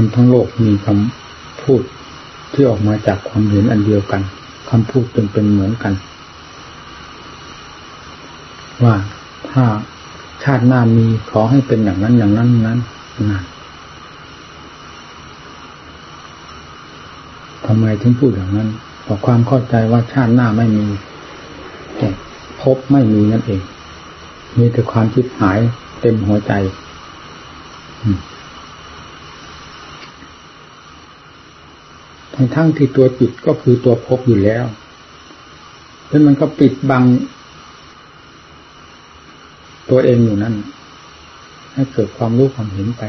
คนทั้งโลกมีคำพูดที่ออกมาจากความเห็นอันเดียวกันคำพูดเป็นเป็นเหมือนกัน ว่าถ้าชาติหน้ามีขอให้เป็นอย่างนั้นอย่างนั้นนั้นนะทำไมถึงพูดอย่างนั้นเพราะความเข้าใจว่าชาติหน้าไม่มีแต่พบไม่มีนั่นเองมีแต่ความคิดหายเต็มหัวใจ ทั้งที่ตัวจิตก็คือตัวพบอยู่แล้วแล้วมันก็ปิดบัง ตัวเองอยู่นั่น ให้เกิดความรู้ความเห็นไป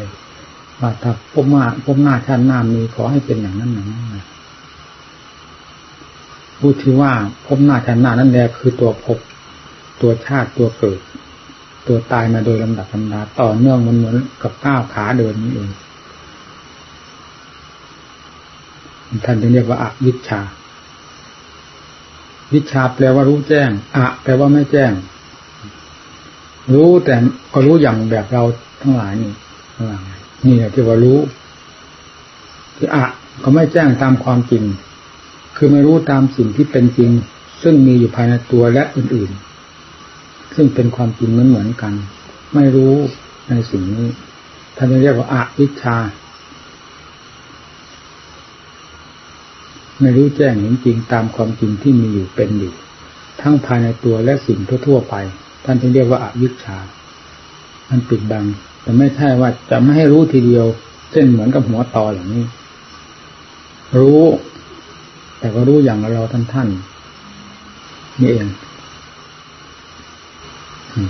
ว่าถ้าพบมาพบหน้าชาติหน้ามีขอให้เป็นอย่างนั้นอย่างนั้นพูดที่ว่าพบหน้าชาติหน้านั่นแหละคือตัวพบตัวชาติตัวเกิด ตัวตายมาโดยลำดับลำดาต่อเนื่องมันเหมือนกับก้าวขาเดินนี่เอง ท่านจึงเรียกว่าอวิชชา วิชาแปลว่ารู้แจ้งอะแปลว่าไม่แจ้ง รู้แต่ก็รู้อย่างแบบเราทั้งหลายนี่ทั้งหลายนี่แหละที่ว่ารู้คืออะก็ไม่แจ้งตามความจริง คือไม่รู้ตามสิ่งที่เป็นจริง ซึ่งมีอยู่ภายในตัวและอื่นๆ ซึ่งเป็นความจริงเหมือนเหมือนกัน ไม่รู้ในสิ่งนี้ท่านเรียกว่าอะวิชา ไม่รู้แจ้งเห็นจริงตามความจริงที่มีอยู่เป็นอยู่ ทั้งภายในตัวและสิ่งทั่วๆไป ท่านจึงเรียกว่าอาวิชชามันปิดบัง แต่ไม่ใช่ว่าจะไม่ให้รู้ทีเดียว เช่นเหมือนกับหัวตออย่างนี้ รู้ แต่ก็รู้อย่างเราท่านท่านนี่เอง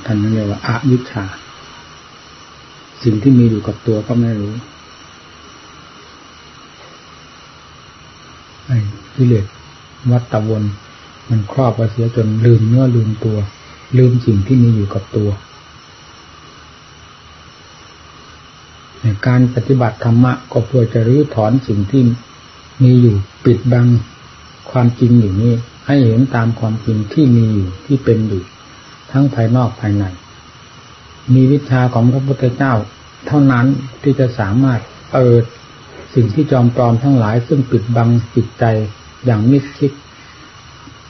ท่านเรียกว่าอาวิชชา สิ่งที่มีอยู่กับตัวก็ไม่รู้ กิเลสวัตตะวน มันครอบไปเสียจนลืมเนื้อลืมตัว ลืมสิ่งที่มีอยู่กับตัวในการปฏิบัติธรรมะก็เพื่อจะรื้อถอนสิ่งที่มีอยู่ปิดบังความจริงอยู่นี้ ให้เห็นตามความจริงที่มีอยู่ที่เป็นอยู่ทั้งภายนอกภายใน มีวิชาของพระพุทธเจ้า เท่านั้นที่จะสามารถเปิดสิ่งที่จอมปลอมทั้งหลายซึ่งปิดบังจิตใจ อย่างมิดชิด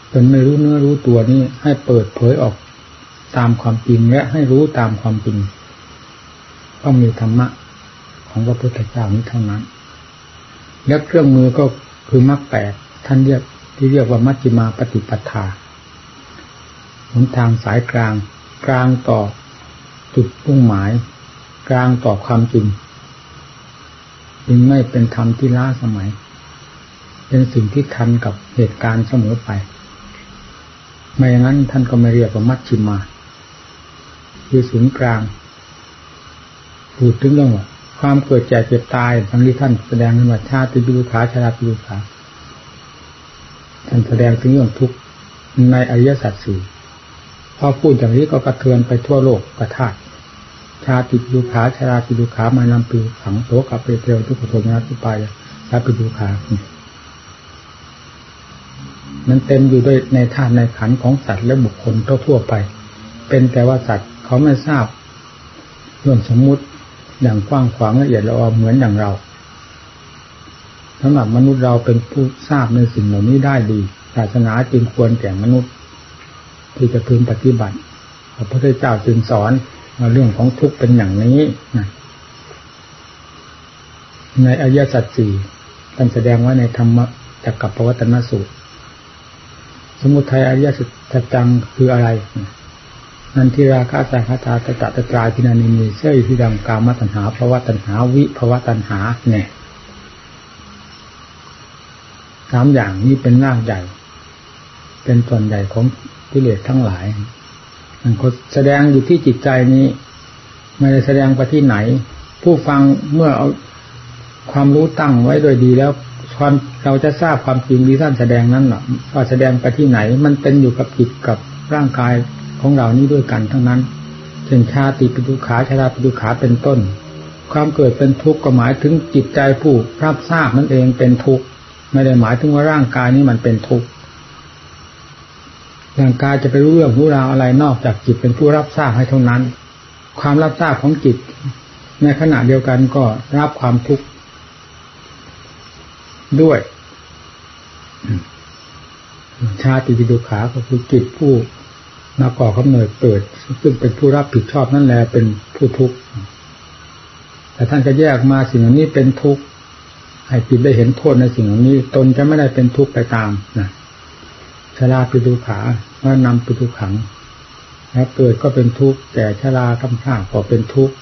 เป็นไม่รู้เนื้อรู้ตัวนี้ให้เปิดเผยออกตามความจริงและให้รู้ตามความจริงต้องมีธรรมะของพระพุทธเจ้านี้เท่านั้น และเครื่องมือก็คือมรรคแปดท่านเรียกที่เรียกว่ามัชฌิมาปฏิปทาหนทางสายกลาง กลางต่อจุดมุ่งหมาย กลางต่อความจริงจึงไม่เป็นธรรมที่ล้าสมัย เป็นสิ่งที่ทันกับเหตุการณ์เสมอไป ไม่อย่างนั้นท่านก็ไม่เรียกว่ามัชชิมาคือศูนย์กลางพูดถึงเรื่องว่าความเกิดแก่เจ็บตายทั้งที่ท่านแสดงในว่าชาติปิรุขาชาลาปิรุขาท่านแสดงถึงเรื่องทุกข์ในอริยสัจสี่พอพูดอย่างนี้ก็กระเทือนไปทั่วโลกกระทาชาติดูขาชาราติดูขามานำปีขังโตกับเปเทวทุกขโทมนัสไปชาติดูขา มันเต็มอยู่ด้วยในธาตุในขันของสัตว์และบุคคลทั่วไป เป็นแต่ว่าสัตว์เขาไม่ทราบเรื่องสมมุติอย่างกว้างขวางละเอียดละออเหมือนอย่างเราสำหรับมนุษย์เราเป็นผู้ทราบในสิ่งเหล่านี้ได้ดีศาสนาจึงควรแก่มนุษย์ ที่จะพึงปฏิบัติพระพุทธเจ้าจึงสอนเรื่องของทุกข์เป็นอย่างนี้นะในอริยสัจสี่ท่านแสดงว่าในธรรมจักกับปวัตนสูตร สมุทัยอริยสัจจังคืออะไรนันทิราคาสาคาตาตะตะตะตรายพินานิมีเสื่อที่ดังกามตัณหาภาวะตัณหา วิภาวะตัณหา เนี่ยสามอย่างนี้เป็นรากใหญ่ เป็นส่วนใหญ่ของกิเลสทั้งหลายมันแสดงอยู่ที่จิตใจนี้ ไม่ได้แสดงไปที่ไหน ผู้ฟังเมื่อเอาความรู้ตั้งไว้โดยดีแล้ว ความเราจะทราบความจริงที่ท่านแสดงนั้นหรอว่าแสดงไปที่ไหน มันเป็นอยู่กับจิตกับร่างกายของเรานี้ด้วยกันทั้งนั้นเช่นชาติปิดุขาชาราปิดุขาเป็นต้น ความเกิดเป็นทุกข์ก็หมายถึงจิตใจผู้รับทราบนั่นเองเป็นทุกข์ไม่ได้หมายถึงว่าร่างกายนี้มันเป็นทุกข์ร่างกายจะไปรู้เรื่องรู้ราวอะไรนอกจากจิตเป็นผู้รับทราบให้เท่านั้น ความรับทราบของจิต ในขณะเดียวกันก็รับความทุกข์ ด้วยชาติปิดุขาก็คือจิตผู้มาก่อกำเนิดเกิด ซึ่งเป็นผู้รับผิดชอบนั่นแหละเป็นผู้ทุกข์แต่ท่านจะแยกมาสิ่งนี้เป็นทุกข์ให้จิตได้เห็นโทษในสิ่งนี้ ตนจะไม่ได้เป็นทุกข์ไปตามนะชราปิดุขาว่านำปิดุขัง แล้วเกิดก็เป็นทุกข์แก่ชรากำพร้าก็เป็นทุกข์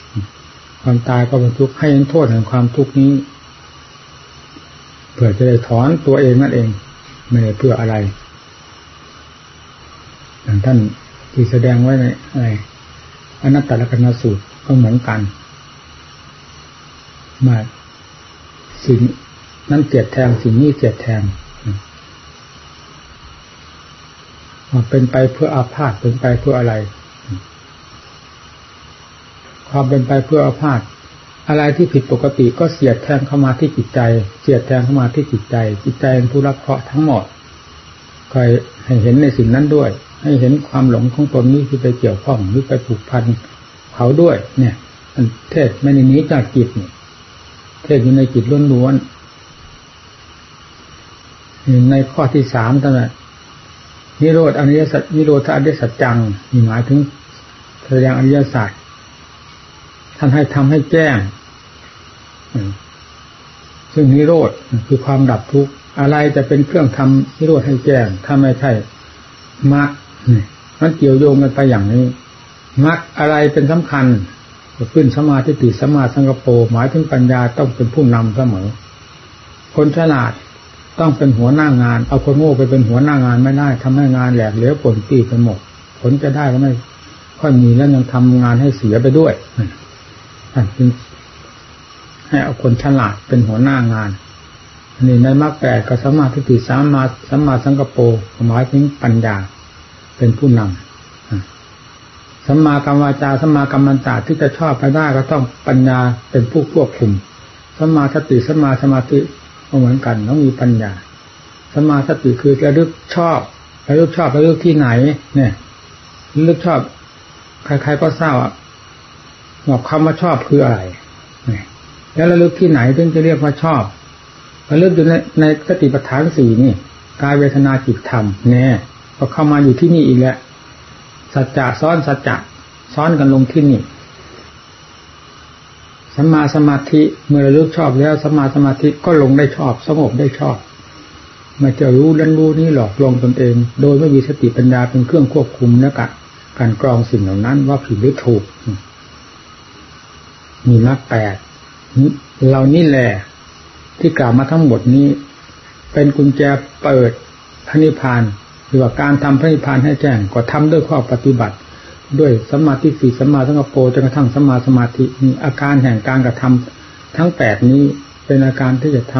ความตายก็เป็นทุกข์ให้เห็นโทษแห่งความทุกข์นี้ พื่อจะได้ถอนตัวเองนั่นเอง ไม่ได้เพื่ออะไรอย่างท่านที่แสดงไว้ในอะไรอนัตตลกนสูตรก็เหมือนกันมาสิ่งนั้นเจียดแทงสิ่งนี้เจียดแทงมันเป็นไปเพื่ออาพาธเป็นไปเพื่ออะไร ความเป็นไปเพื่ออาพาธ อะไรที่ผิดปกติก็เสียดแทงเข้ามาที่จิตใจ เสียดแทงเข้ามาที่จิตใจ จิตใจเป็นผู้รับเคราะห์ทั้งหมดคอยให้เห็นในสิ่งนั้นด้วย ให้เห็นความหลงของตนนี้ที่ไปเกี่ยวข้องหรือไปผูกพันเขาด้วย เนี่ยเทศไม่ในนี้จากจิตเนี่ยเทศอยู่ในจิตล้วนๆในข้อที่สามตั้งแต่นิโรธอริยสัจนิโรธอริยสัจจังมีหมายถึงแสดงอริยสัจท่านให้ทำให้แจ้ง ซึ่งนิโรธคือความดับทุกข์อะไรจะเป็นเครื่องทำนิโรธให้แจ้งถ้าไม่ใช่มรรคมันเกี่ยวโยงกันไปอย่างนี้มรรคอะไรเป็นสำคัญขึ้นสมาธิติสมาสังกโปหมายถึงปัญญาต้องเป็นผู้นำเสมอ คนฉลาดต้องเป็นหัวหน้างาน เอาคนโง่ไปเป็นหัวหน้างานไม่ได้ทำให้งานแหลกเหลวผลปีไปหมด ผลจะได้ก็ไม่ค่อยมีแล้วยังทำงานให้เสียไปด้วยท่าน ให้เอาคนฉลาดเป็นหัวหน้างานนี่ในมรรคแปดกับสมาธิติสามมาสัมมาสังกปรหมายถึงปัญญาเป็นผู้นำสัมมากรรมวาจาสัมมากรรมันตาที่จะชอบไปได้ก็ต้องปัญญาเป็นผู้ควบคุมสัมมาสติสัมมาสมาธิเหมือนกันต้องมีปัญญาสัมาสติคือระลึกชอบระลึกชอบระลึกที่ไหน เนี่ยระลึกชอบ ใครๆก็ทราบว่าคำว่าชอบคืออะไร แล้วระลึกที่ไหนถึงจะเรียกว่าชอบระลึกอยู่ในในสติปัฏฐานสี่นี่กายเวทนาจิตธรรมแน่พอเข้ามาอยู่ที่นี่อีกแล้วสัจจะซ้อนสัจจะซ้อนกันลงที่นี่สัมมาสมาธิเมื่อระลึกชอบแล้วสัมมาสมาธิก็ลงได้ชอบสงบได้ชอบมาจะรู้ดันรู้นี่หลอกลวงตนเอง โดยไม่มีสติปัญญาเป็นเครื่องควบคุมและกะการกรองสิ่งเหล่านั้นว่าผิดหรือถูก มีมรรคแปด เรานี่แหละที่กล่าวมาทั้งหมดนี้ เป็นกุญแจเปิดพระนิพพานหรือว่าการทำพระนิพพานให้แจ้งก็ทำด้วยข้อปฏิบัติ ด้วยสมาธิสี่สมาสังกปรจนกระทั่งสมาสมาธิมีอาการแห่งการกระทำทั้งแปดนี้เป็นอาการที่จะท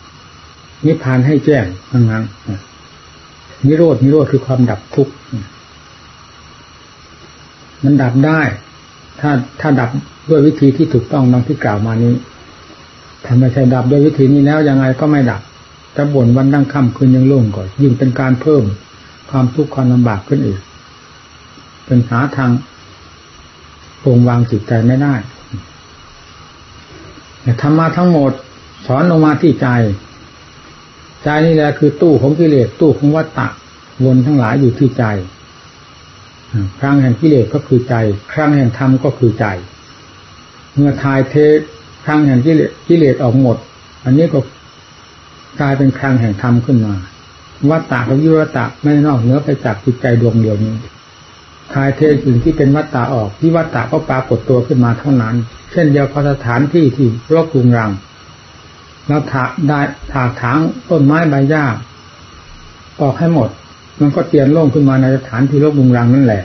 ำนิพพานให้แจ้งทั้งนั้นนิโรดนิโรธคือความดับทุกข์มันดับได้ ถ้าถ้าดับด้วยวิธีที่ถูกต้องดังที่กล่าวมานี้ถ้าไม่ใช่ดับด้วยวิธีนี้แล้วยังไงก็ไม่ดับจะบ่นวันดั้งค่ำคืนยังโล่งก่อนยิ่งเป็นการเพิ่มความทุกข์ความลำบากขึ้นอีกเป็นหาทางปรงวางจิตใจไม่ได้แต่ธรรมะทั้งหมด สอนลงมาที่ใจ ใจนี่แหละคือตู้ของกิเลสตู้ของวัตตะวนทั้งหลายอยู่ที่ใจ ครั้งแห่งกิเลสก็คือใจ ครั้งแห่งธรรมก็คือใจ เมื่อทายเทครั้งแห่งกิเลสกิเลสออกหมด อันนี้ก็กลายเป็นครั้งแห่งธรรมขึ้นมาวัตตะกับยุรตะไม่นอกเหนือไปจากจิตใจดวงเดียวนี้คลายเทสิ่งที่เป็นวัตตะออกที่วัตตะก็ปรากฏตัวขึ้นมาเท่านั้น เช่นเดียวกับสถานที่ที่รกรุงรังเราถากได้ถากถางต้นไม้ใบหญ้าออกให้หมด มันก็เตียนโล่งขึ้นมาในสถานที่รกรุงรังนั่นแหละ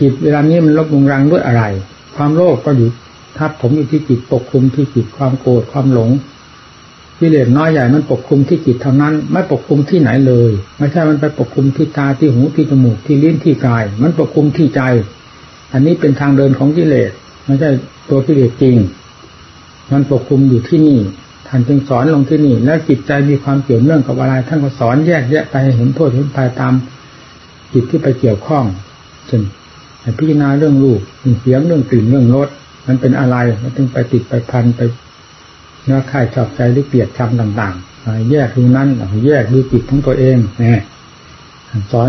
จิตเวลานี้มันรกรุงรังด้วยอะไร ความโลภกก็อยู่ทับผมอยู่ที่จิตปกคลุมที่จิตความโกรธความหลงกิเลสน้อยใหญ่มันปกคลุมที่จิตเท่านั้น ไม่ปกคลุมที่ไหนเลย ไม่ใช่มันไปปกคลุมที่ตาที่หูที่จมูกที่ลิ้นที่กาย มันปกคลุมที่ใจ อันนี้เป็นทางเดินของกิเลสไม่ใช่ตัวกิเลสจริง มันปกคลุมอยู่ที่นี่ ท่านจึงสอนลงที่นี่ แล้วจิตใจมีความเกี่ยวเนื่องกับอะไร ท่านก็สอนแยกแยะไปเห็นโทษเห็นภัยตามจิตที่ไปเกี่ยวข้องเช่นพิจารณาเรื่องรูปเสียงเรื่องกลิ่นเรื่องรสมันเป็นอะไรมันถึงไปติดไปพันไปเนื้อข่ชอบใจหรือเกลียดชังต่างๆแยกดูนั้นแยกดูจิตของตัวเองเนี่ยสอน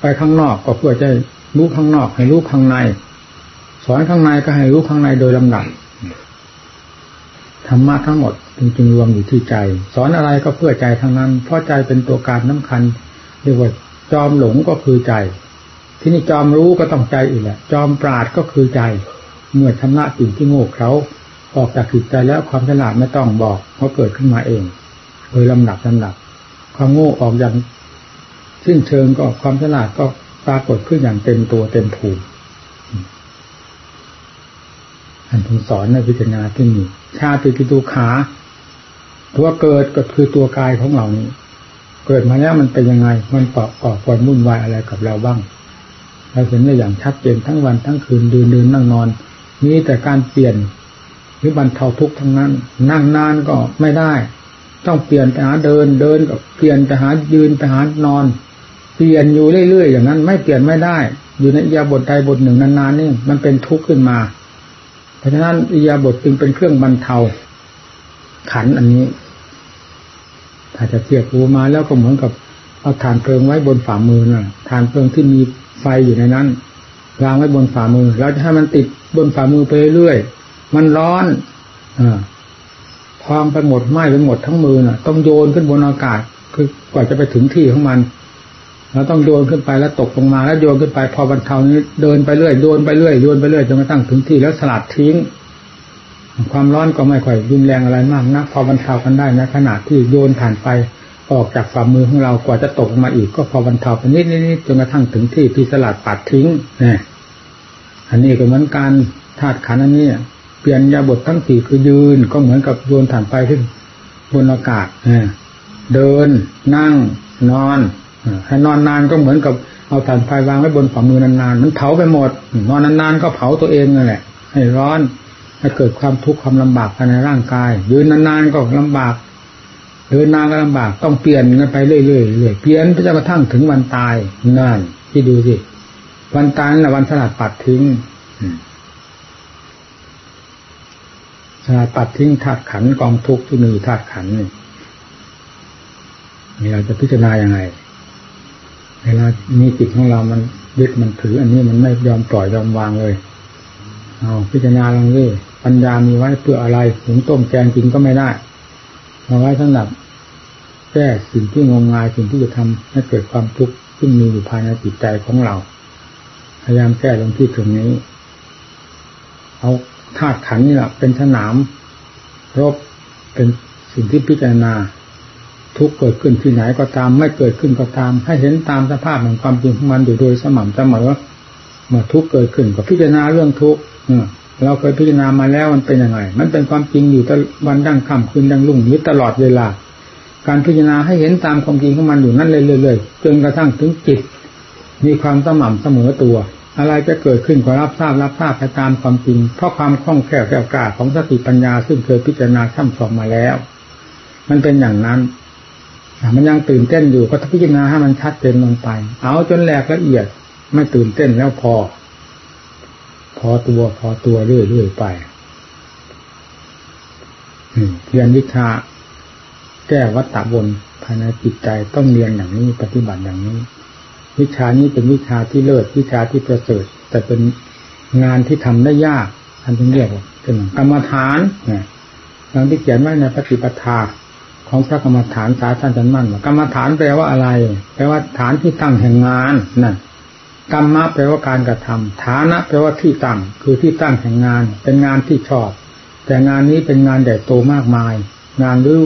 ไปข้างนอกก็เพื่อจะรู้ข้างนอก ให้รู้ข้างใน สอนข้างในก็ให้รู้ข้างในโดยลำดับ ธรรมะทั้งหมดจริงๆรวมอยู่ที่ใจ สอนอะไรก็เพื่อใจทั้งนั้น เพราะใจเป็นตัวการสาคัญเรียกว่าจอมหลงก็คือใจ ที่นี่จอมรู้ก็ต้องใจอีกแหละจอมปราดก็คือใจ เมื่อชำระสิ่งที่โง่เขาออกจากจิตใจแล้วความฉลาดไม่ต้องบอกเขาเกิดขึ้นมาเองโดยลำดับลำดับความโง่ออกอย่างสิ้นเชิงก็ความฉลาดก็ปรากฏขึ้นอย่างเต็มตัวเต็มภูมิอันถึงสอนในพิจารณาที่นี่ ชาติปิตุขา ตัวเกิดก็คือตัวกายของเรานี้ เกิดมาแล้วมันเป็นยังไง มันปอกออกความวุ่นวายอะไรกับเราบ้าง เราเห็นได้อย่างชัดเจนทั้งวันทั้งคืนเดินเดินนั่งนอนมีแต่การเปลี่ยนหรือบรรเทาทุกข์ทั้งนั้น นั่งนานก็ไม่ได้ ต้องเปลี่ยนไปหาเดินเดินก็เปลี่ยนไปหายืนไปหานอน เปลี่ยนอยู่เรื่อยๆอย่างนั้น ไม่เปลี่ยนไม่ได้ อยู่ในยาบทใดบทหนึ่งนานๆนี่มันเป็นทุกข์ขึ้นมา ราะฉะนั้นอิยาบทจึงเป็นเครื่องบรรเทา ขันอันนี้ ถ้าจะเทียบรูมาแล้วก็เหมือนกับเอาฐานเพลิงไว้บนฝ่ามือน่ะฐานเพลิงที่มีไฟอยู่ในนั้นวางไว้บนฝ่ามือแล้วจะให้มันติดบนฝ่ามือไปเรื่อยมันร้อนอพองไปหมดไหม้ไปหมดทั้งมือน่ะ ต้องโยนขึ้นบนอากาศ คือกว่าจะไปถึงที่ของมัน เราต้องโยนขึ้นไปแล้วตกลงมาแล้วโยนขึ้นไปพอบรรเทานี้เดินไปเรื่อยโยนไปเรื่อยโยนไปเรื่อยจนกระทั่งถึงที่แล้วสลัดทิ้ง ความร้อนก็ไม่ค่อยรุนแรงอะไรมากนักพอบรรเทากันได้นะขนาดที่โยนผ่านไปออกจากฝ่ามือของเรากว่าจะตกมาอีกก็พอบรรเทาไปนิดนิดจนกระทั่งถึงที่ที่สลัดปัดทิ้งนี่อันนี้ก็เหมือนการธาตุขันอันนี้เปลี่ยนยาบททั้งสี่คือยืนก็เหมือนกับโยนผ่านไปขึ้นบนอากาศเดินนั่งนอน ให้นอนนานก็เหมือนกับเอาถ่านไฟวางไว้บนฝ่ามือนานๆมันเผาไปหมด นอนนานๆก็เผาตัวเองนั่นแหละ ให้ร้อนให้เกิดความทุกข์ความลำบากภายในร่างกาย ยืนนานๆก็ลำบากเดินนานก็ลำบากต้องเปลี่ยนกันไปเรื่อยๆเรื่อยเปลี่ยนไปจนกระทั่งถึงวันตายนั่นที่ดูสิวันตายนั่นแหละวันสลัดปัดทิ้งสลัดปัดทิ้งธาตุขันกองทุกข์ที่มีธาตุขันนี่เราจะพิจารณาอย่างไง เวลามีจิตของเรามันยึดมันถือ อันนี้มันไม่ยอมปล่อยยอมวางเลย เอาพิจารณาลองดิปัญญามีไว้เพื่ออะไรถึงต้มแกงกินก็ไม่ได้เอาไว้สำหรับแก้สิ่งที่งมงายสิ่งที่จะทำให้เกิดความทุกข์ซึ่งมีอยู่ภายในจิตใจของเรา พยายามแก้ลงที่ตรงนี้ เอาธาตุขันนี่แหละเป็นสนาม รบเป็นสิ่งที่พิจารณา ทุกเกิดขึ้นที่ไหนก็ตาม ไม่เกิดขึ้นก็ตาม ให้เห็นตามสภาพแห่งความจริงของมันอยู่โดยสม่ำเสมอเมื่อทุกเกิดขึ้นก็พิจารณาเรื่องทุกเราเคยพิจารณามาแล้วมันเป็นยังไง มันเป็นความจริงอยู่ตวันดั้งค่ำคืนดังรุ่งนี้ตลอดเวลา การพิจารณาให้เห็นตามความจริงของมันอยู่นั่นเรื่อยจนกระทั่งถึงจิต มีความสม่ำเสมอตัว อะไรจะเกิดขึ้นก็รับทราบรับทราบไปตามความจริง เพราะความคล่องแคล่วแก้วกล้าของสติปัญญาซึ่งเคยพิจารณาท่ำสองมาแล้ว มันเป็นอย่างนั้น มันยังตื่นเต้นอยู่ก็พิจารณาให้มันชัดเจนลงไป เอาจนแหลกละเอียด ไม่ตื่นเต้นแล้วพอ พอตัวพอตัวเรื่อยๆไปเรียนวิชาแก้วัตตะบนภายในจิตใจต้องเรียนอย่างนี้ปฏิบัติอย่างนี้ วิชานี้เป็นวิชาที่เลิศวิชาที่ประเสริฐแต่เป็นงานที่ทำได้ยากอันที่เรียกว่าเป็นกรรมฐานนี่ยดังที่เขียนไว้ในปฏิปทา ของพระกรรมฐานสาท่านจันมั่นกรรมฐานแปลว่าอะไร แปลว่าฐานที่ตั้งแห่งงานนั่นกรรมะแปลว่าการกระทำฐานะแปลว่าที่ตั้ง คือที่ตั้งแห่งงาน เป็นงานที่ชอบ แต่งานนี้เป็นงานใหญ่โตมากมาย งานรื้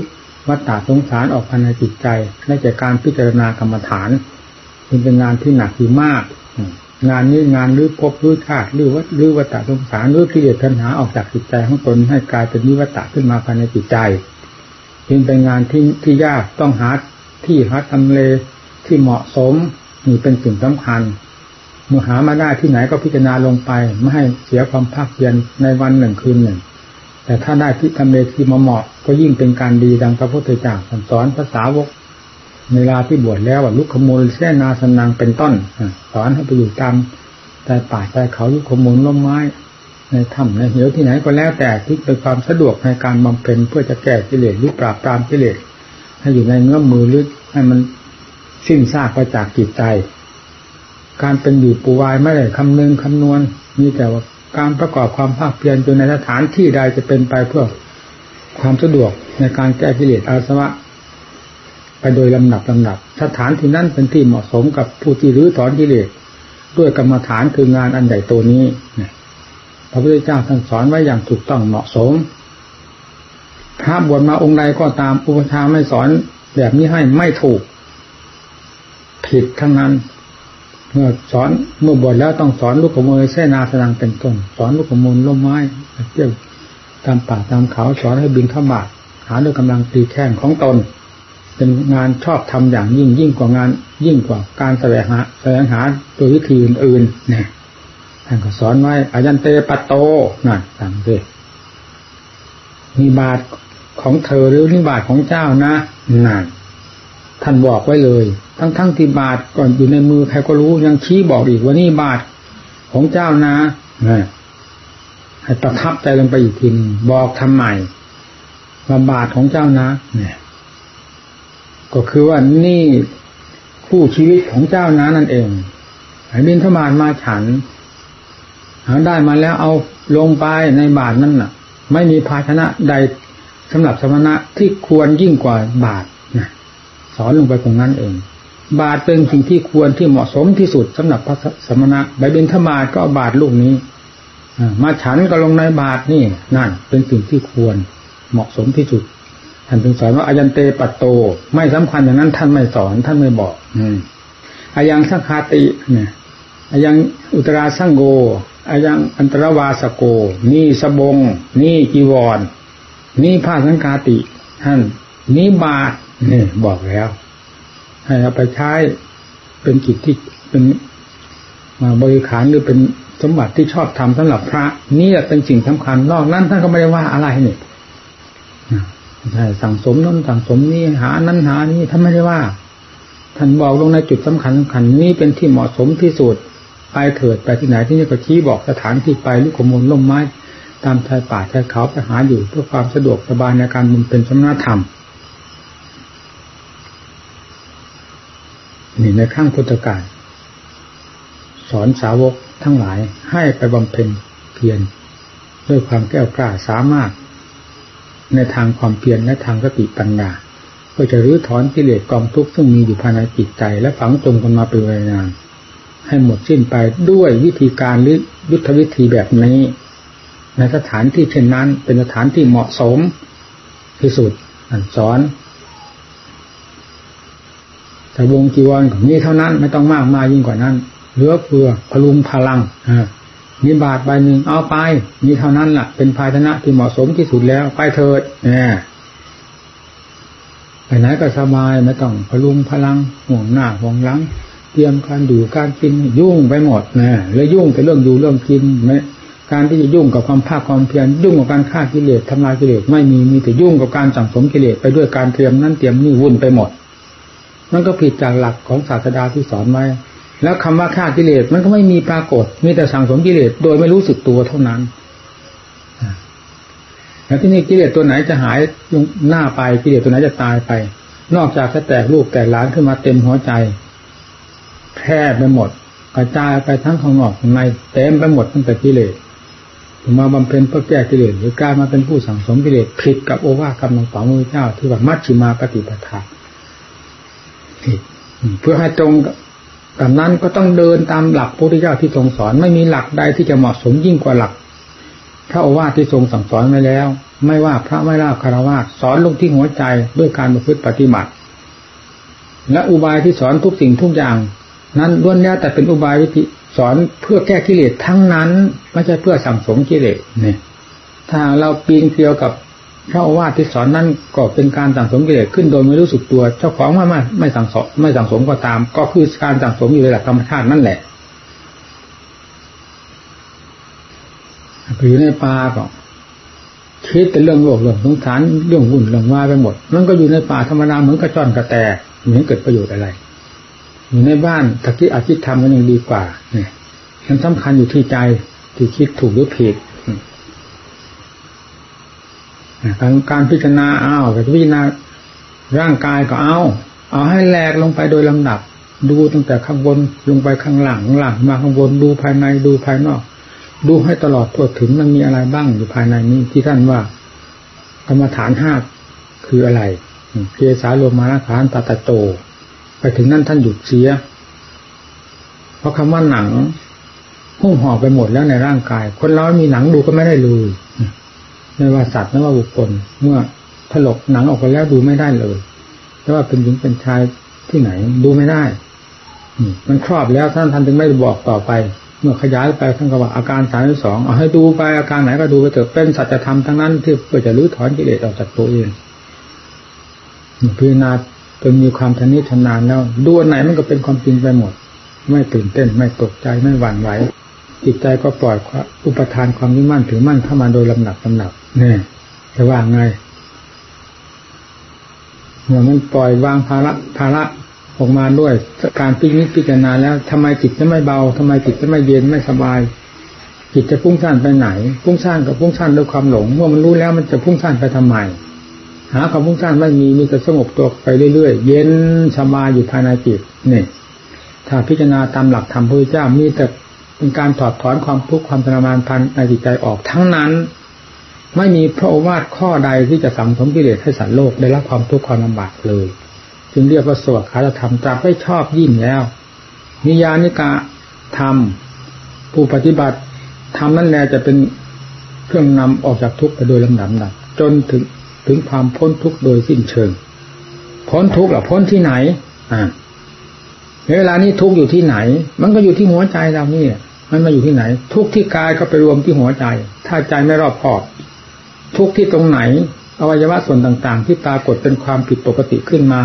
วัฏฏะสงสารออกภายในจิตใจได้จากการพิจารณากรรมฐานเป็นงานที่หนักคือมาก งานนี้งานรื้อพบรื้อชาติรื้อวัฏรื้อวัฏฏะสงสารรื้อกิเลสปัญหาออกจากจิตใจของตนให้กลายเป็นนิวัตะขึ้นมาภายในจิตใจ จึงเป็นงานที่ที่ยากต้องหาที่หาทำเลที่เหมาะสมนี่เป็นสิ่งสำคัญเมื่อหามาได้ที่ไหนก็พิจารณาลงไป ไม่ให้เสียความภาคเพียรในวันหนึ่งคืนหนึ่ง แต่ถ้าได้ที่ทำเลที่มาเหมาะก็ยิ่งเป็นการดีดังพระพุทธเจ้าสอนภาษาวกเวลาที่บวชแล้วลุกขมูลเสนาสนังเป็นต้นสอนให้ไปอยู่ตามแต่ป่าใจเขาลุกขมูลล้มไม้ ในถ้ำในเหวที่ไหนก็แล้วแต่ที่เป็นความสะดวกในการบำเพ็ญเพื่อจะแก้กิเลสหรือปราบปรามกิเลสให้อยู่ในเนื้อมือหรือให้มันสิ้นซากไปจากจิตใจ การเป็นอยู่ปูวายไม่ได้คำนึงคำนวณมีแต่ว่าการประกอบความภาคเพียรจนในสถานที่ใดจะเป็นไปเพื่อความสะดวกในการแก้กิเลสอาสวะ ไปโดยลำดับลำดับ สถานที่นั้นเป็นที่เหมาะสมกับผู้ที่รื้อถอนกิเลสด้วยกรรมฐานคืองานอันใหญ่ตัวนี้ พระพุทธเจ้าท่านสอนไว้อย่างถูกต้องเหมาะสมพระบวชมาองค์ใดก็ตามอุปชาไม่สอนแบบนี้ให้ไม่ถูก ผิดทั้งนั้น เมื่อสอนเมื่อบวชแล้วต้องสอนลูกขโมยเสนาสนังเป็นต้น สอนลูกขโมยล้มไม้เที่ยวตามป่าตามเขาสอนให้บินข้าบาทหาด้วยกำลังตีแข้งของตน เป็นงานชอบทำอย่างยิ่งยิ่งกว่างานยิ่งกว่าการแสวงหาแสวงหาโดยวิธีอื่นๆเนี่ย ท่านก็สอนไว้อายันเตปโตนั่นสั่งเลยมีบาทของเธอหรือนิบาทของเจ้านะนั่นท่านบอกไว้เลย ทั้งทั้งที่บาทก่อนอยู่ในมือใครก็รู้ยังชี้บอกอีกว่านี่บาทของเจ้านะให้ประทับใจลงไปอีกทีบอกทำไมว่าบาทของเจ้านะ เนี่ย ก็คือว่านี่คู่ชีวิตของเจ้านะนั่นเองให้บินทมานมาฉัน ได้มาแล้วเอาลงไปในบาทนั่นน่ะ ไม่มีภาชนะใดสำหรับสมณะที่ควรยิ่งกว่าบาทนะสอนลงไปตรงนั้นเอง บาทเป็นสิ่งที่ควรที่เหมาะสมที่สุดสำหรับพระสมณะใบเบนธมาก็บาทลูกนี้มาฉันก็ลงในบาทนี่นั่น เป็นสิ่งที่ควรเหมาะสมที่สุดท่านจึงสอนว่าอายันเตปัตโต ไม่สำคัญอย่างนั้นท่านไม่สอนท่านไม่บอก อืมอายังสังคาติเนี่ยอายังอุตราสังโก อายังอันตรวาสโก นี่สบง นี่จีวร นี่ผ้าสังกาติท่านนี่บาทนี่บอกแล้ว ให้เอาไปใช้เป็นกิจที่เป็นมาบริขารหรือเป็นสมบัติที่ชอบทำสำหรับพระ นี่เป็นสิ่งสำคัญนอกนั้นท่านก็ไม่ได้ว่าอะไรนี่ใช่สั่งสมนั่นสั่งสมนี่หานั้นหานี่ท่านไม่ได้ว่า ท่านบอกลงในจุดสำคัญสำคัญนี้เป็นที่เหมาะสมที่สุด ไปเถิดไปที่ไหนที่นี่ก็ชี้บอกสถานที่ไปลูกขมูลล่มไม้ ตามชายป่าชายเขาไปหาอยู่เพื่อความสะดวกสบายในการมุนเป็นสมณธรรมนี่ในข้างพุทธกาลสอนสาวกทั้งหลายให้ไปบำเพ็ญเพียรด้วยความแก้วกล้าสามารถ ในทางความเพียรและทางสติปัญญาเพื่อจะรื้อถอนกิเลสกองทุกข์ซึ่งมีอยู่ภายในจิตใจ และฝังจมกันมาเป็นเวลานาน ให้หมดสิ้นไปด้วยวิธีการหรือยุทธวิธีแบบนี้ ในสถานที่เช่นนั้นเป็นสถานที่เหมาะสมที่สุดอันสอน แต่วงจีวรของนี้เท่านั้นไม่ต้องมากมายยิ่งกว่านั้นเหลือเฟือพลุงพลังมีบาทใบหนึ่งเอาไป มีเท่านั้นละ่ะ เป็นภาชนะที่เหมาะสมที่สุดแล้วไปเถิดเนี่ยไปไหนก็สบายไม่ต้องพลุงพลังห่วงหน้าห่วงหลัง เตรียมการดูการกินยุ่งไปหมดนะเลยยุ่งแต่เรื่องดูเรื่องกินไหมการที่จะยุ่งกับความภาคความเพียรยุ่งกับการฆ่ากิเลสทำลายกิเลสไม่มีมีแต่ยุ่งกับการสั่งสมกิเลสไปด้วยการเตรียมนั่นเตรียมนี่วุ่นไปหมดมันก็ผิดจากหลักของศาสดาที่สอนไว้แล้วคำว่าฆ่ากิเลสมันก็ไม่มีปรากฏ มีแต่สั่งสมกิเลสโดยไม่รู้สึกตัวเท่านั้นแล้วที่นี่กิเลสตัวไหนจะหายหน้าไปกิเลสตัวไหนจะตายไป นอกจากจะแตกลูกแตกล้านขึ้นมาเต็มหัวใจ แพร่ไปหมด กระจายไปทั้งข้างนอกข้างในเต็มไปหมดตั้งแต่กิเลสมาบำเพ็ญเพื่อแก้กิเลสหรือกลายมาเป็นผู้สั่งสมกิเลสผิดกับโอวาทคำของพระเจ้า ที่ว่ามัชชิมาปฏิปทาผิดเพื่อให้ตรงแบบนั้นก็ต้องเดินตามหลักพระพุทธเจ้าที่ทรงสอน ไม่มีหลักใดที่จะเหมาะสมยิ่งกว่าหลักพระโอวาทที่ทรงสั่งสอนไว้แล้ว ไม่ว่าพระไม่ล่าคารวะสอนลงที่หัวใจด้วยการประพฤติปฏิบัติ และอุบายที่สอนทุกสิ่งทุกอย่าง นั้นล้วนแล้วแต่เป็นอุบายวิธีสอนเพื่อแก้กิเลสทั้งนั้นไม่ใช่เพื่อสั่งสมกิเลสเนี่ยถ้าเราปีนเกลียวกับพระวาทที่สอนนั้นก็เป็นการสั่งสมกิเลสขึ้นโดยไม่รู้สึกตัว เจ้าของไม่ไม่ไม่สั่งสมไม่สั่งสมก็ตาม ก็คือการสั่งสมอยู่ในหลักธรรมชาตินั่นแหละอยู่ในป่าก็คิดแต่เรื่องโลกเรื่องสงสารเรื่องหุ่นเรื่องวาไปหมด มันก็อยู่ในป่าธรรมดาเหมือนกระจอนกระแตเหมือนเกิดประโยชน์อะไร อยู่ในบ้านตะกี้อาชีพทำกันยังดีกว่าเนี่ยมันสำคัญอยู่ที่ใจที่คิดถูกหรือผิดการการพิจารณาเอาแต่พิจารณาร่างกายก็เอา เอาให้แหลกลงไปโดยลำดับ ดูตั้งแต่ข้างบนลงไปข้างหลังหลังมาข้างบนดูภายในดูภายนอก ดูให้ตลอดทั่วถึงมันมีอะไรบ้างอยู่ภายในนี้ที่ท่านว่ากรรมฐานห้าคืออะไรเพียสาโลมานาคานตาตะโต ไปถึงนั่นท่านหยุดเสีย เพราะคำว่าหนังหุ้มห่อไปหมดแล้วในร่างกาย คนเรามีหนังดูก็ไม่ได้เลยไม่ว่าสัตว์ไม่ว่าบุคคล เมื่อถลกหนังออกไปแล้วดูไม่ได้เลยแต่ว่าเป็นหญิงเป็นชายที่ไหน ดูไม่ได้มันครอบแล้วท่านท่านจึงไม่บอกต่อไป เมื่อขยายไปท่านก็ว่าอาการสามสองเอาให้ดูไปอาการไหนก็ดูไปเถอะเป็นสัจธรรมทั้งนั้นที่เพื่อจะรื้อถอนกิเลสออกจากตัวเองพิจารณา จนมีความชนิชนานแล้วดูไหนมันก็เป็นความจริงไปหมด ไม่ตื่นเต้น ไม่ตกใจไม่หวั่นไหวจิตใจก็ปล่อยอุปทานความยึดมั่นถือมั่นเข้ามาโดยลำหนักลำหนักเนี่ยจะว่าไงเมื่อมันปล่อยวางภาระภาระออกมาด้วยการพิจิตพิจารณาแล้วทำไมจิตจะไม่เบาทำไมจิตจะไม่เย็นไม่สบาย จิตจะพุ่งซ่านไปไหน พุ่งซ่านกับพุ่งซ่านด้วยความหลงเมื่อมันรู้แล้วมันจะพุ่งซ่านไปทำไม หาความพุ่งซ่านไม่มีมีแต่สงบตัวไปเรื่อยๆ เย็นสบายอยู่ภายในจิตเนี่ยถ้าพิจารณาตามหลักธรรมพระเจ้ามีแต่เป็นการถอดถอนความทุกข์ความทรมานพันในจิตใจออกทั้งนั้น ไม่มีพระโอวาทข้อใดที่จะสังสมกิเลสให้สัตว์โลกได้รับความทุกข์ความลำบากเลย จึงเรียกว่าสวดคาธรรมจะไม่ชอบยิ่งแล้วนิยานิกาธรรมผู้ปฏิบัติธรรมนั่นแหละจะเป็นเครื่องนำออกจากทุกข์ไปโดยลำดับดับจนถึง ถึงความพ้นทุกข์โดยสิ้นเชิง พ้นทุกข์หรอพ้นที่ไหน อ่าเวลานี้ทุกข์อยู่ที่ไหน มันก็อยู่ที่หัวใจเรานี่มันมาอยู่ที่ไหน ทุกที่กายก็ไปรวมที่หัวใจ ถ้าใจไม่รอบคอบ ทุกที่ตรงไหนอวัยวะส่วนต่างๆ ที่ปรากฏเป็นความผิดปกติขึ้นมา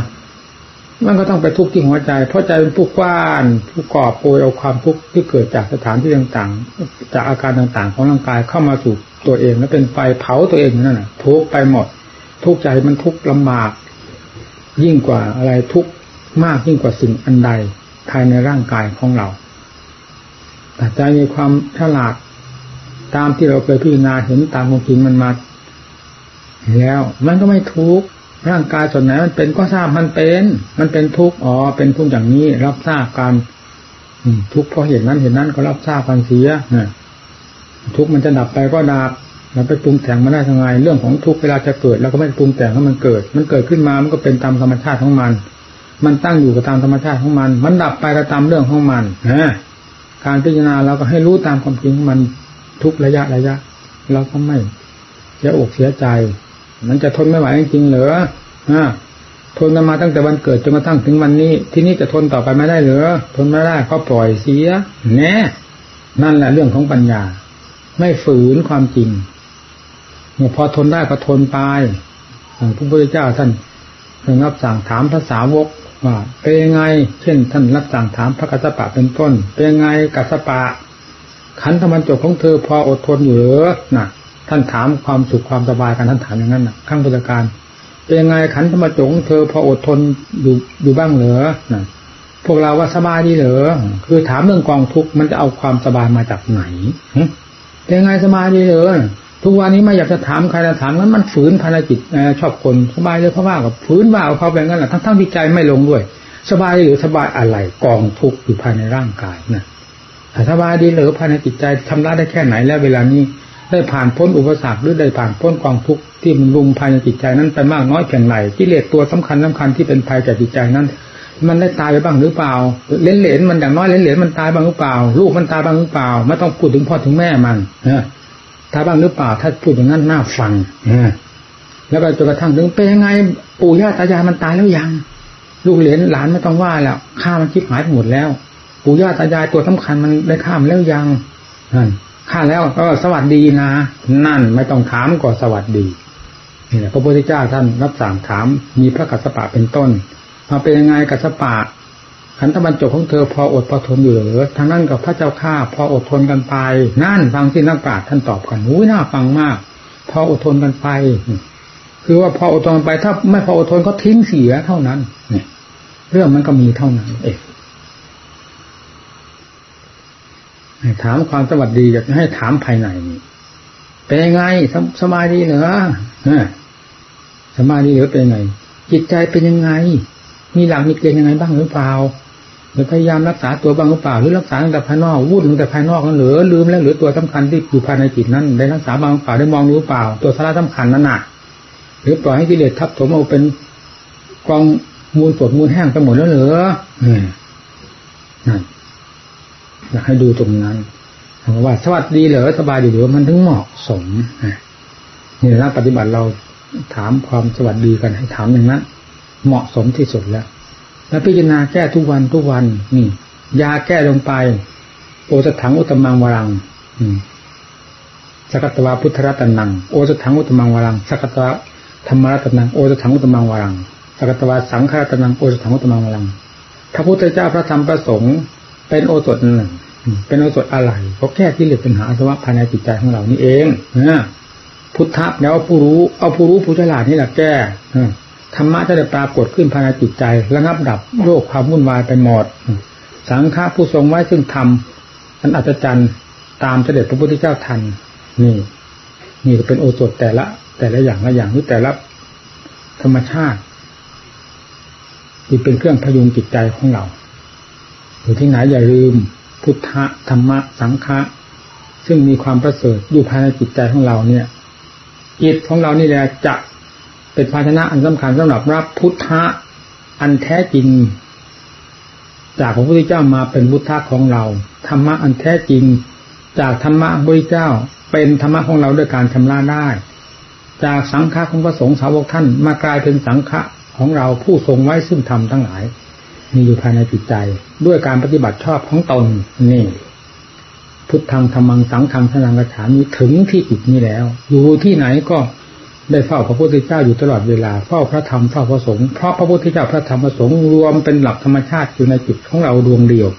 มันก็ต้องไปทุกข์ที่หัวใจ เพราะใจเป็นผู้กว้านผู้กอบโวยเอาความทุกข์ที่เกิดจากสถานที่ต่างๆ จากอาการต่างๆ ของร่างกายเข้ามาสู่ตัวเองแล้วเป็นไฟเผาตัวเองนั่นแหละทุกข์ไปหมด ทุกข์ใจมันทุกข์ลำบาก ยิ่งกว่าอะไรทุกข์มากยิ่งกว่าสิ่งอันใดภายในร่างกายของเราแต่ใจมีความฉลาดตามที่เราเคยพิจารณาเห็นตามความจริงมันมาแล้ว มันก็ไม่ทุกข์ร่างกายส่วนไหนมันเป็นก็ทราบมันเป็น มันเป็นทุกข์อ๋อเป็นทุกข์อย่างนี้ รับทราบการทุกข์เพราะเหตุนั้นเหตุนั้นก็รับทราบกันเสียทุกข์มันจะดับไปก็ดับ เราไปปรุงแต่งมาได้ทังไงเรื่องของทุกเวลาจะเกิดเราก็ไม่ปรุงแต่งให้มันเกิด มันเกิดขึ้นมามันก็เป็นตามธรรมชาติของมัน มันตั้งอยู่กับตามธรรมชาติของมัน มันดับไปก็ตามเรื่องของมันนะการพิจารณาเราก็ให้รู้ตามความจริงของมันทุกระยะระยะเราก็ไม่เสียอกเสียใจ มันจะทนไม่ไหวจริงๆเหรออ่าทนมาตั้งแต่วันเกิดจนกระทั่งถึงวันนี้ ที่นี่จะทนต่อไปไม่ได้เหรอทนไม่ได้ก็ปล่อยเสียแน่นั่นแหละเรื่องของปัญญา ไม่ฝืนความจริง พอทนได้ก็ทนไปพระพุทธเจ้าท่านรับสั่งถามภาษาวกว่าเป็นยังไง เช่น ท่านรับสั่งถามพระกัสสปะเป็นต้น เป็นยังไงกัสสปะ ขันธมันจบของเธอพออดทนอยู่หรือน่ะ ท่านถามความสุขความสบายกันท่านถามอย่างนั้นน่ะข้างพุทธการเป็นยังไงขันธมันจงเธอพออดทนอยู่อยู่บ้างเหรือน่ะ พวกเราว่าสบายดีเหรอคือถามเรื่องกองทุกข์มันจะเอาความสบายมาจากไหนเป็นยังไงสบายดีเหรอ ทุกวันนี้ไม่อยากจะถามใครจะถามนั้นมันฝืนภารกิจชอบคนสบายเลยเพราะว่ากับฝืนว่าเขาแบบนั้นแหละทั้งทั้งที่ใจไม่ลงด้วย สบายหรือสบายอะไรกองทุกข์อยู่ภายในร่างกายนะสบายดีหรือภายในจิตใจทำได้ได้แค่ไหนแล้วเวลานี้ได้ผ่านพ้นอุปสรรคหรือได้ผ่านพ้นกองทุกข์ที่มันรุมภายในจิตใจนั้นไปมากน้อยเพียงไรกิเลสตัวสำคัญสาคัญที่เป็นภัยแก่จิตใจนั้น มันได้ตายไปบ้างหรือเปล่าเล่นเหลนมันอย่างน้อยเล่นเหลนมันตายบ้างหรือเปล่า ลูกมันตายบ้างหรือเปล่า ไม่ต้องพูดถึงพ่อถึงแม่มันนะ ถ้าบ้างหรือเปล่า ถ้าพูดอย่างนั้นน่าฟังแล้วก็จนกระทั่งถึงเป็นยังไง ปู่ย่าตายายมันตายแล้วยัง ลูกเหลนหลานไม่ต้องว่าแล้วฆ่ามันคิดหายหมดแล้ว ปู่ย่าตายายตัวสำคัญมันได้ข้ามแล้วยังนั่นฆ่าแล้วก็สวัสดีนะ นั่นไม่ต้องถามก็สวัสดีนี่แหละพระพุทธเจ้าท่านรับสั่งถามมีพระกัสสปะเป็นต้นมาเป็นยังไงกัสสปะ ขันธบรรจบของเธอพออดพอทนอยู่หรือทางนั้นกับพระเจ้าข้าพออดทนกันไป นั่นฟังที่นักปราชญ์ท่านตอบกันอุ้ยน่าฟังมาก พออดทนกันไป คือว่าพออดทนไปถ้าไม่พออดทนก็ทิ้งเสียเท่านั้นเนี่ยเรื่องมันก็มีเท่านั้น เองถามความสวัสดีอยากให้ถามภายในเป็นยังไงสสบายดีเหรอสบายดีหรือเป็นยังไง จิตใจเป็นยังไง มีหลักมีเกณฑ์ยังไงบ้างหรือเปล่า หรือพยายามรักษาตัวบ้างหรือเปล่าหรือรักษาตั้งแต่ภายนอกวุ่นตั้งแต่ภายนอกนั่นเหลือลืมแล้วหรือตัวสำคัญที่อยู่ภายในจิตนั้นได้รักษาบ้างหรือเปล่าได้มองรู้เปล่า ตัวสาระสำคัญนั่นน่ะหรือปล่อยให้กิเลสทับถมเอาเป็นกองมูลสดมูลแห้งไปหมดแล้วเหรอนั่นอยากให้ดูตรงนั้นว่าสวัสดีเหรอสบายดีหรือมันถึงเหมาะสมนี่นะปฏิบัติเราถามความสวัสดีกันให้ถามอย่างนั้น เหมาะสมที่สุดแล้ว แล้วพิจารณาแก้ทุกวันทุกวันนี่ยาแก้ลงไป โอสถังอุตมังวรังสกัตวาพุทธรัตนังโอสถังอุตมังวรังสกัตวาธรรมรัตนังโอสถังอุตมังวรังสกัตวาสังฆรัตนังโอสถังอุตมังวรังพระพุทธเจ้าพระธรรมพระสงฆ์เป็นโอสถหนึ่งเป็นโอสถอะไรก็แก้ที่เหลือปัญหาสวะภายในจิตใจของเรานี่เองนะพุทธะแล้วผู้รู้เอาผู้รู้ผู้ฉลาดนี่แหละแก้ ธรรมะจะได้ปรากฏขึ้นภายในจิตใจระงับดับโรคความวุ่นวายไปหมด สังฆาผู้ทรงไว้ซึ่งธรรมอันอัศจรรย์ตามเสด็จพระพุทธเจ้าทันนี่ นี่เป็นโอสถแต่ละ แต่ละอย่างละอย่างนี่แต่ละธรรมชาติที่เป็นเครื่องพยุงจิตใจของเราอยู่ที่ไหนอย่าลืม พุทธะธรรมะ สังฆะซึ่งมีความประเสริฐอยู่ภายในจิตใจของเราเนี่ยจิตของเรานี่แหละจะ เป็นภาชนะอันสำคัญสำหรับรับพุทธะอันแท้จริง จากพระพุทธเจ้ามาเป็นพุทธะของเราธรรมะอันแท้จริง จากธรรมะพระพุทธเจ้า เป็นธรรมะของเราด้วยการชำระได้ จากสังฆะของพระสงฆ์สาวกท่านมากลายเป็นสังฆะของเราผู้ทรงไว้ซึ่งธรรมทั้งหลาย มีอยู่ภายในจิตใจ ด้วยการปฏิบัติชอบของตนนี่พุทธังธรรมังสังฆังสนังกระฉามีถึงที่จิตนี้แล้ว อยู่ที่ไหนก็ ได้เฝ้าพระพุทธเจ้าอยู่ตลอดเวลาเฝ้าพระธรรมเฝ้าพระสงฆ์เพราะพระพุทธเจ้าพระธรรมพระสงฆ์รวมเป็นหลักธรรมชาติอยู่ในจิตของเราดวงเดียว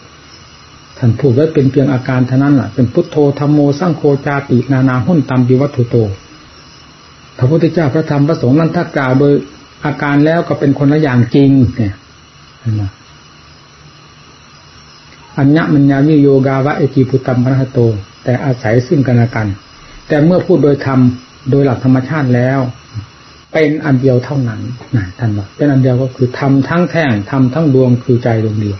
ท่านพูดไว้เป็นเพียงอาการเท่านั้นแหละเป็นพุทโธธรรมโมสังโฆจาตินานาหุ่นตามดิวัตถุโต พระพุทธเจ้าพระธรรมพระสงฆ์นั้นถ้ากล่าวโดยอาการแล้วก็เป็นคนละอย่างจริง เนี่ยอัญญมัญญาวิโยกาวะเอจิพุตตัมพระโต แต่อาศัยซึ่งกันและกัน แต่เมื่อพูดโดยธรรม โดยหลักธรรมชาติแล้ว เป็นอันเดียวเท่านั้นนะท่านบอกเป็นอันเดียวก็คือทำทั้งแท่งทำทั้งดวงคือใจดวงเดียว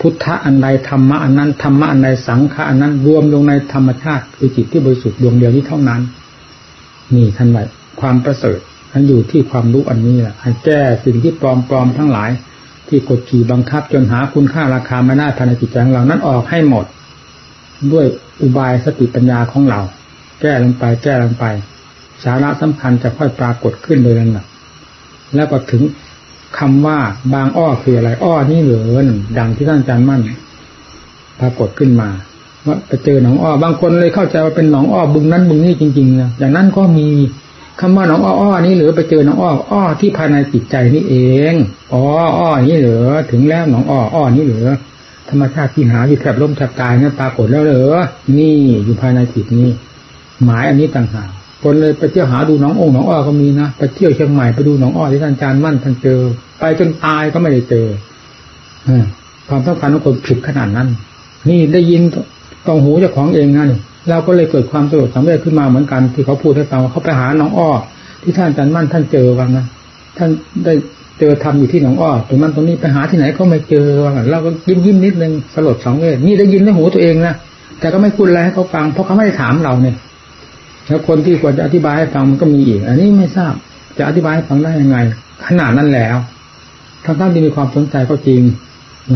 พุทธะอันใดธรรมะอันนั้นธรรมะอันใดสังขะอันนั้นรวมลงในธรรมชาติ คือจิตที่บริสุทธิ์ดวงเดียวนี้เท่านั้น นี่ท่านว่าความประเสริฐมันอยู่ที่ความรู้อันนี้แหละให้แก้สิ่งที่ปลอมปลอมทั้งหลาย ที่กดขี่บังคับจนหาคุณค่าราคาไม่ได้ภายในจิตใจของเรานั้นออกให้หมด ด้วยอุบายสติปัญญาของเรา แก้ลงไปแก้ลงไป สาระสำคัญจะค่อยปรากฏขึ้นโดยลำดับแล้วก็ถึงคำว่าบางอ้อคืออะไร อ้อนี่เหลือดังที่ท่านอาจารย์มั่น ปรากฏขึ้นมาว่าไปเจอหนองอ้อบางคนเลยเข้าใจว่าเป็นหนองอ้อบึงนั้นบึงนี้จริงๆนะอย่างนั้นก็มีคำว่าหนองอ้ออ้อนี้หรือไปเจอหนองอ้ออ้อที่ภายในจิตใจนี่เองอ๋ออ้อนี้เหรอถึงแล้วหนองอ้ออ้อนี้เหรอธรรมชาติที่หาอยู่แทบล้มแทบตายนี่ปรากฏแล้วเหรอนี่อยู่ภายในจิตนี้ หมายอันนี้ต่างหาก คนเลยไปเที่ยวหาดูน้ององค์น้องอ้อก็มีนะไปเที่ยวเชียงใหม่ไปดูน้องอ้อที่ท่านอาจารย์มั่นท่านเจอ ไปจนตายก็ไม่ได้เจอความต้องการของคนผิดขนาดนั้น นี่ได้ยินตองหูเจ้าของเองนั่นเราก็เลยเกิดความสลดสังเวชขึ้นมาเหมือนกันที่เขาพูดให้ฟังว่าเขาไปหาน้องอ้อ ที่ท่านอาจารย์มั่นท่านเจอว่างั้นท่านได้เจอทำอยู่ที่หนองอ้อตรงนั้นตรงนี้ไปหาที่ไหนก็ไม่เจอว่างั้นเราก็ยิ้มยิ้มนิดนึงสลดสังเวชนี่ได้ยินในหูตัวเองนะแต่ก็ไม่พูดอะไรให้เขาฟังเพราะเขาไม่ได้ถามเราเนี่ย แล้วคนที่ควรจะอธิบายให้ฟังมันก็มีอีก อันนี้ไม่ทราบ จะอธิบายให้ฟังได้ยังไง ขนาดนั้นแล้วทั้งท่านที่มีความสนใจก็จริง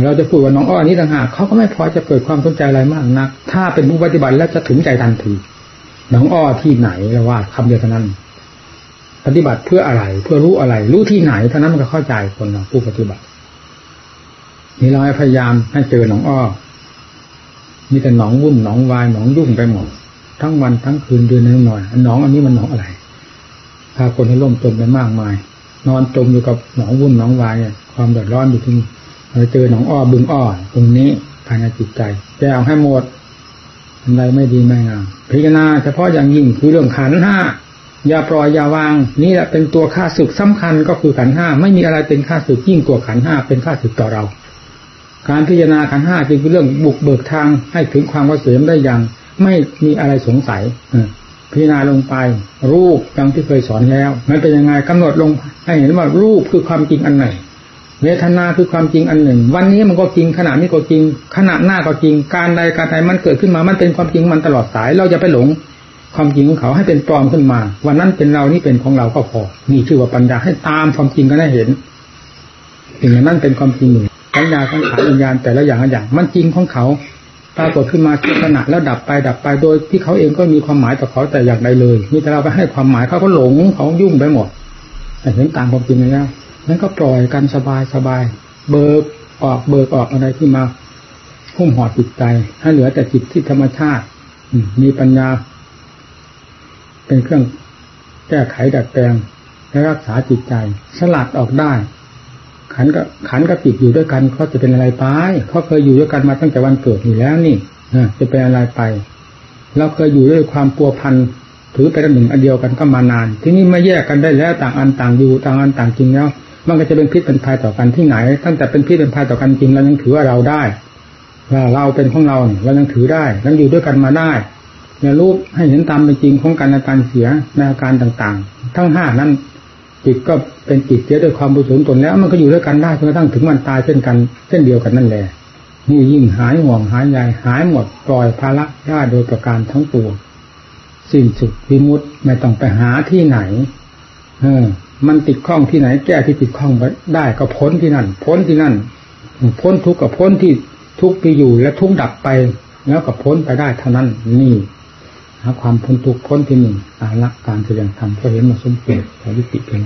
เราจะพูดว่าน้องอ้อนี้ต่างหากเขาก็ไม่พอจะเกิดความสนใจอะไรมากนัก ถ้าเป็นผู้ปฏิบัติแล้วจะถึงใจทันที น้องอ้อที่ไหนเราว่าคำเดียวเท่านั้น ปฏิบัติเพื่ออะไร เพื่อรู้อะไร รู้ที่ไหนเท่านั้นมันก็เข้าใจคนเราผู้ปฏิบัติ นี่เราพยายามให้เจอหนองอ้อมีแต่หนองวุ่นหนองวายหนองยุ่งไปหมด ทั้งวันทั้งคืนเดือนนึงหน่อยหนองอันนี้มันหนองอะไรพาคนให้ล่มจมไปมากมาย นอนจมอยู่กับหนองวุ่นหนองวายความเดือดร้อนอยู่ที่นี่เราเจอหนองอ้อบึงอ้อตรงนี้ภายในจิตใจแก้เอาให้หมดอะไรไม่ดีไม่งามพิจารณาเฉพาะอย่างยิ่งคือเรื่องขันห้าอย่าปล่อยอย่าวาง นี่แหละเป็นตัวค่าศึกสำคัญก็คือขันห้าไม่มีอะไรเป็นค่าศึกยิ่งกว่าขันห้าเป็นค่าศึกต่อเรา การพิจารณาขันห้าจึงเป็นเรื่องบุกเบิกทางให้ถึงความเกษมได้อย่าง ไม่มีอะไรสงสัยพิจารณาลงไป รูปดังที่เคยสอนแล้ว มันเป็นยังไงกำหนดลงให้เห็นว่ารูปคือความจริงอันไหนเวทนาคือความจริงอันหนึ่ง วันนี้มันก็จริงขณะนี้ก็จริง ขณะหน้าก็จริง การใดการใดมันเกิดขึ้นมา มันเป็นความจริงมันตลอดสาย เราจะไปหลงความจริงของเขาให้เป็นปลอมขึ้นมา วันนั้นเป็นเรานี่เป็นของเราก็พอนี่ชื่อว่าปัญญาให้ตามความจริงก็ได้เห็นสิ่งนั้นเป็นความจริงอยู่งปัญญาทั้งขาวิญญาณแต่ละอย่างอย่าง มันจริงของเขา ปรากฏขึ้นมาชั่วขณะแล้วดับไปดับไปโดยที่เขาเองก็มีความหมายต่อเขาแต่อย่างใดเลยมีแต่เราไปให้ความหมายเขาก็หลงเขายุ่งไปหมดแต่เห็นต่ามความจริงแล้วนั้นก็ปล่อยกันสบายสบาย เบิกออกเบิกออกอะไรที่มาหุ้มห่อจิตใจ ให้เหลือแต่จิตที่ธรรมชาติมีปัญญา เป็นเครื่องแก้ไขดัดแปลงและรักษาจิตใจ สลัดออกได้ ขันกับขันกับจิตอยู่ด้วยกันเขาจะเป็นอะไรไปเขาเคยอยู่ด้วยกันมาตั้งแต่วันเกิดอยู่แล้วนี่จะเป็นอะไรไปเราเคยอยู่ด้วยความปัวพันถือเป็นหนึ่งอันเดียวกันก็มานาน ที่นี่มาแยกกันได้แล้วต่างอันต่างอยู่ต่างอันต่างจริงแล้วมันก็จะเป็นพิษเป็นภัยต่อกันที่ไหน ตั้งแต่เป็นพิษเป็นภัยต่อกันจริงเรายังถือว่าเราได้ว่าเราเป็นของเราเรายังถือได้ยังอยู่ด้วยกันมาได้เนี่ยรูปให้เห็นตามเป็นจริงของการอาการเสียในอาการต่างๆ ทั้งห้านั้น จิตก็เป็นจิตเสียด้วยความบุญสุนตนแล้ว มันก็อยู่ด้วยกันได้จนกระทั่งถึงวันตายเช่นกันเช่นเดียวกันนั่นแหละนี่ยิ่งหายห่วงหายใหญ่หายหมดปล่อยภาระได้โดยประการทั้งปวงสิ้นสุดวิมุตไม่ต้องไปหาที่ไหน เออ มันติดข้องที่ไหน แก้ที่ติดข้องได้ก็พ้นที่นั่น พ้นที่นั่น พ้นทุกข์กับพ้นที่ทุกข์ไปอยู่และทุกข์ดับไป แล้วก็พ้นไปได้เท่านั้น นี่ หาความพ้นทุกข์พ้นที่หนึ่งอาละการแสดงธรรมก็เห็นมาสมเกียรติวิติเพียง